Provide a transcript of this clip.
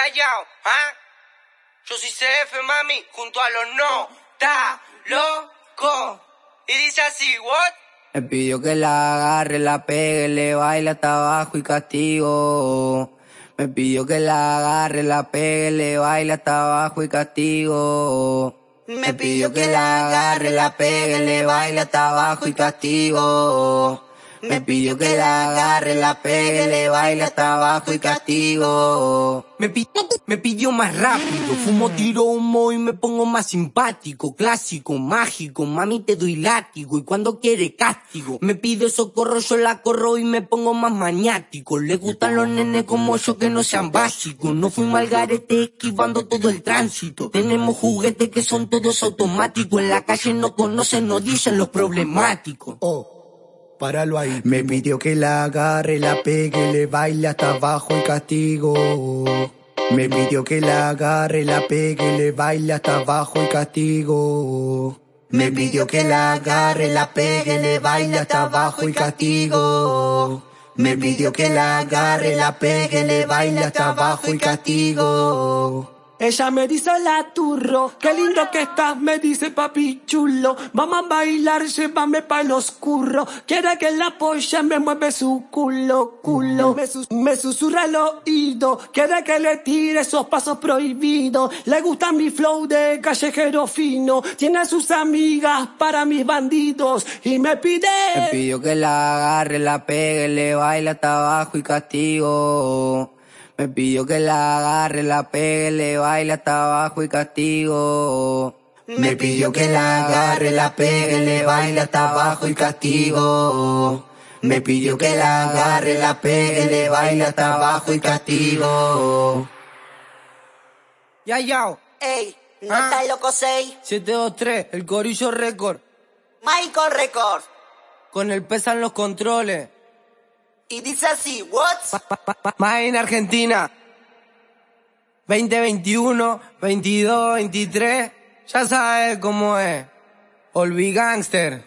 Ya, ya, ¿ah? Yo soy CF, mami, junto a los no, ta, loco. Y dice así, what? Me pidió que la agarre, la pegue, le baile hasta abajo y castigo. Me pidió que la agarre, la pegue, le baile hasta abajo y castigo. Me pidió que la agarre, la pegue, le baile hasta abajo y castigo. Me pidió que la agarre, la pegue, le baile hasta abajo y castigo. Me, me pidió más rápido, fumo tiro humo y me pongo más simpático, clásico, mágico, mami te doy látigo y cuando quiere castigo. Me pide socorro, yo la corro y me pongo más maniático. Le gustan los nenes como yo que no sean básicos. No fui al garete esquivando todo el tránsito. Tenemos juguetes que son todos automáticos. En la calle no conocen, no dicen los problemáticos. Oh. Páralo ahí. Me pidió que la agarre, la pegue, le baile hasta abajo y castigo. Me pidió que la agarre, la pegue, le baile hasta abajo y castigo. Me pidió que la agarre, la pegue, le baile hasta abajo y castigo. Me pidió que la agarre, la pegue, le baile hasta abajo y castigo. Ella me dice la turro, qué lindo que estás, me dice papi chulo. Vamos a bailar, llévame pa' el oscuro. Quiere que la polla me mueve su culo, culo. Me, susurra el oído, quiere que le tire esos pasos prohibidos. Le gusta mi flow de callejero fino. Tiene a sus amigas para mis bandidos y me pide. Me pidió que la agarre, la pegue, le baile hasta abajo y castigo. Me pidió que la agarre, la pegue, le baile hasta abajo y castigo. Me pidió que la agarre, la pegue, le baile hasta abajo y castigo. Me pidió que la agarre, la pegue, le baile hasta abajo y castigo. Ya, ya. Ey, ¿no ah. está loco 6? 723, el Corillo Record. Michael Record. Con el pesan los controles. Y dice así, what? Más en Argentina. 2021, 22, 23. Ya sabes cómo es. Olvi Gangster.